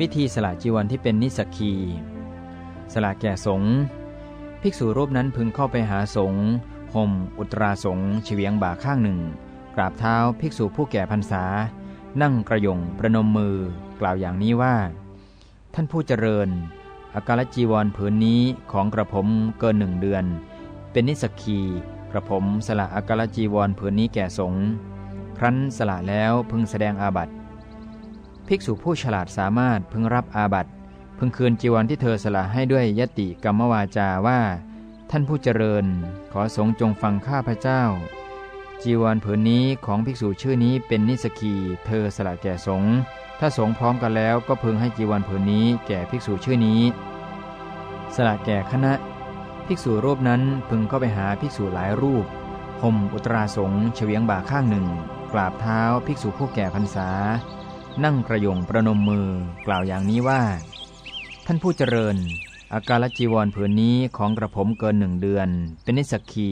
วิธีสละจีวรที่เป็นนิสกีสละแก่สงฆ์ภิกษุรูปนั้นพึงเข้าไปหาสงฆ์ห่มอุตราสงฆ์เฉียงบ่าข้างหนึ่ง กราบเท้าภิกษุผู้แก่พรรษา นั่งกระยงประนมมือกล่าวอย่างนี้ว่า ท่านผู้เจริญอาการจีวรผืนนี้ของกระผมเกินหนึ่งเดือน เป็นนิสกีกระผมสละอาการจีวรผืนนี้แก่สงฆ์ครั้นสละแล้วพึงแสดงอาบัติ ภิกษุผู้ฉลาดสามารถพึงรับอาบัติพึงคืนจีวรที่เธอสละให้ด้วยยติกรรมวาจาว่า ท่านผู้เจริญ ขอสงจงฟังข้าพเจ้า จีวรผืนนี้ของภิกษุชื่อนี้เป็นนิสกีเธอสละแก่สงถ้าสงพร้อมกันแล้วก็พึงให้จีวรผืนนี้แก่ภิกษุชื่อนี้ สละแก่คณะ ภิกษุรูปนั้นพึงเข้าไปหาภิกษุหลายรูปห่มอุตราสงเฉียงบ่าข้างหนึ่ง กราบเท้าภิกษุผู้แก่พรรษา นั่งกระยงประนมมือกล่าวอย่างนี้ว่า ท่านผู้เจริญ อาการจีวรผืนนี้ของกระผมเกินหนึ่งเดือน เป็นนิสกี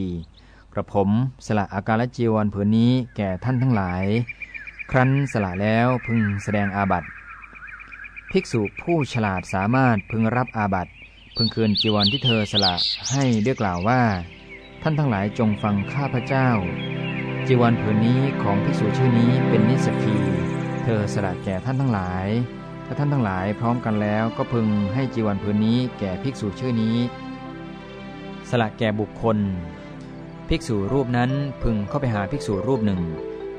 กระผมสละอาการจีวรผืนนี้แก่ท่านทั้งหลาย ครั้นสละแล้วพึงแสดงอาบัติ ภิกษุผู้ฉลาดสามารถพึงรับอาบัติ พึงคืนจีวรที่เธอสละให้ด้วยกล่าวว่า ท่านทั้งหลายจงฟังข้าพเจ้าจีวรผืนนี้ของภิกษุชื่อนี้เป็นนิสกี เธอสละแก่ท่านทั้งหลาย ถ้าท่านทั้งหลายพร้อมกันแล้วก็พึงให้จีวรผืนนี้แก่ภิกษุชื่อนี้ สละแก่บุคคล ภิกษุรูปนั้นพึงเข้าไปหาภิกษุรูปหนึ่ง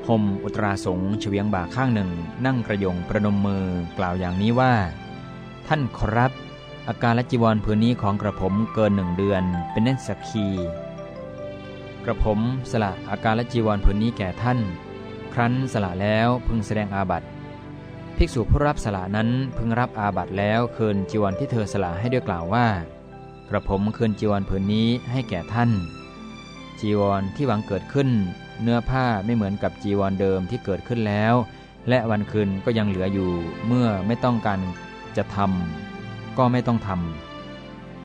ห่มอุตราสงเฉียงบ่าข้างหนึ่ง นั่งกระยงประนมมือกล่าวอย่างนี้ว่า ท่านครับ อาการและจีวรผืนนี้ของกระผมเกินหนึ่งเดือน เป็นเน่นสักคี กระผมสละอาการและจีวรผืนนี้แก่ท่าน ครั้นสละแล้วพึงแสดงอาบัติ ภิกษุผู้รับสละนั้นพึงรับอาบัติแล้วคืนจีวรที่เธอสละให้ด้วยกล่าวว่า กระผมคืนจีวรผืนนี้ให้แก่ท่าน จีวรที่หวังเกิดขึ้น เนื้อผ้าไม่เหมือนกับจีวรเดิมที่เกิดขึ้นแล้ว และวันคืนก็ยังเหลืออยู่เมื่อไม่ต้องการจะทำก็ไม่ต้องทำ